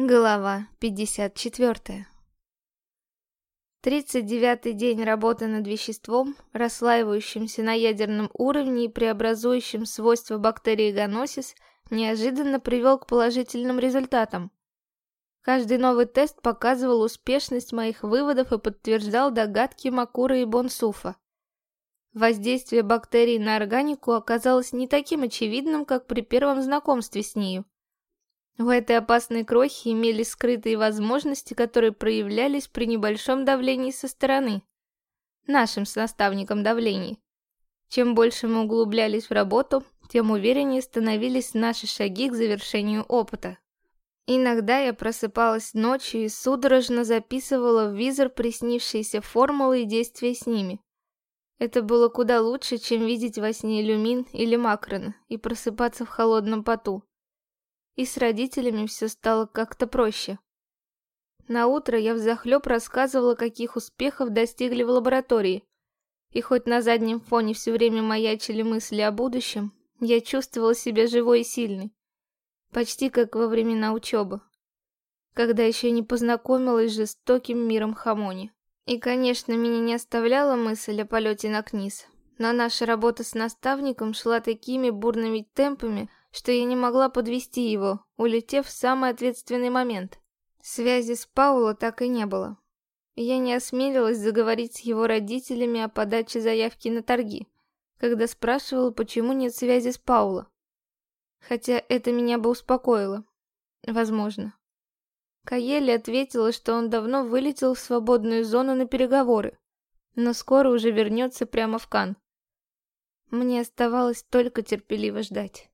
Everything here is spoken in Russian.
Глава 54 39-й день работы над веществом, расслаивающимся на ядерном уровне и преобразующим свойства бактерии гоносис, неожиданно привел к положительным результатам. Каждый новый тест показывал успешность моих выводов и подтверждал догадки Макура и Бонсуфа. Воздействие бактерий на органику оказалось не таким очевидным, как при первом знакомстве с нею. В этой опасной крохе имелись скрытые возможности, которые проявлялись при небольшом давлении со стороны. Нашим с наставником давлений. Чем больше мы углублялись в работу, тем увереннее становились наши шаги к завершению опыта. Иногда я просыпалась ночью и судорожно записывала в визор приснившиеся формулы и действия с ними. Это было куда лучше, чем видеть во сне люмин или макрон и просыпаться в холодном поту и с родителями все стало как-то проще. На утро я взахлеб рассказывала, каких успехов достигли в лаборатории. И хоть на заднем фоне все время маячили мысли о будущем, я чувствовала себя живой и сильной. Почти как во времена учебы. Когда еще не познакомилась с жестоким миром Хамони. И, конечно, меня не оставляла мысль о полете на Книз. Но наша работа с наставником шла такими бурными темпами, что я не могла подвести его, улетев в самый ответственный момент. Связи с Пауло так и не было. Я не осмелилась заговорить с его родителями о подаче заявки на торги, когда спрашивала, почему нет связи с Пауло. Хотя это меня бы успокоило. Возможно. Каели ответила, что он давно вылетел в свободную зону на переговоры, но скоро уже вернется прямо в Кан. Мне оставалось только терпеливо ждать.